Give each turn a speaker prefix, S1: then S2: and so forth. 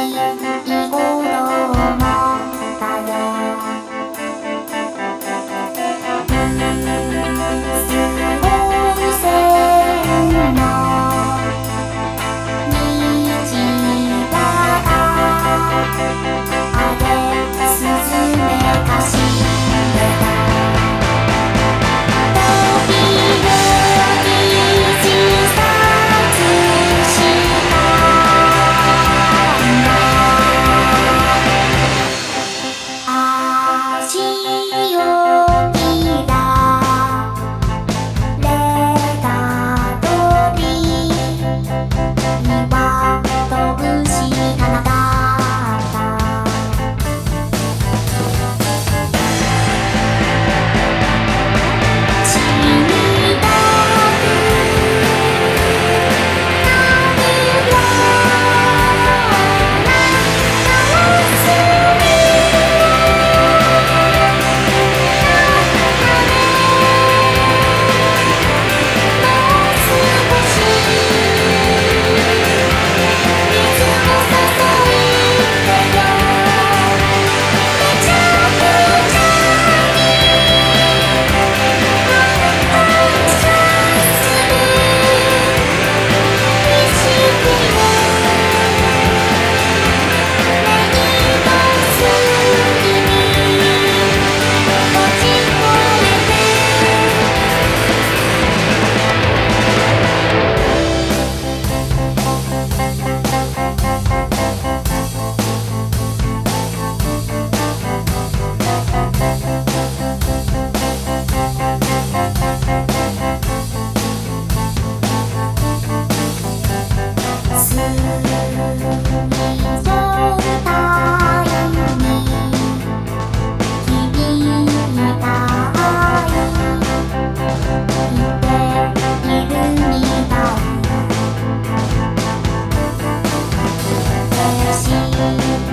S1: Música Peace.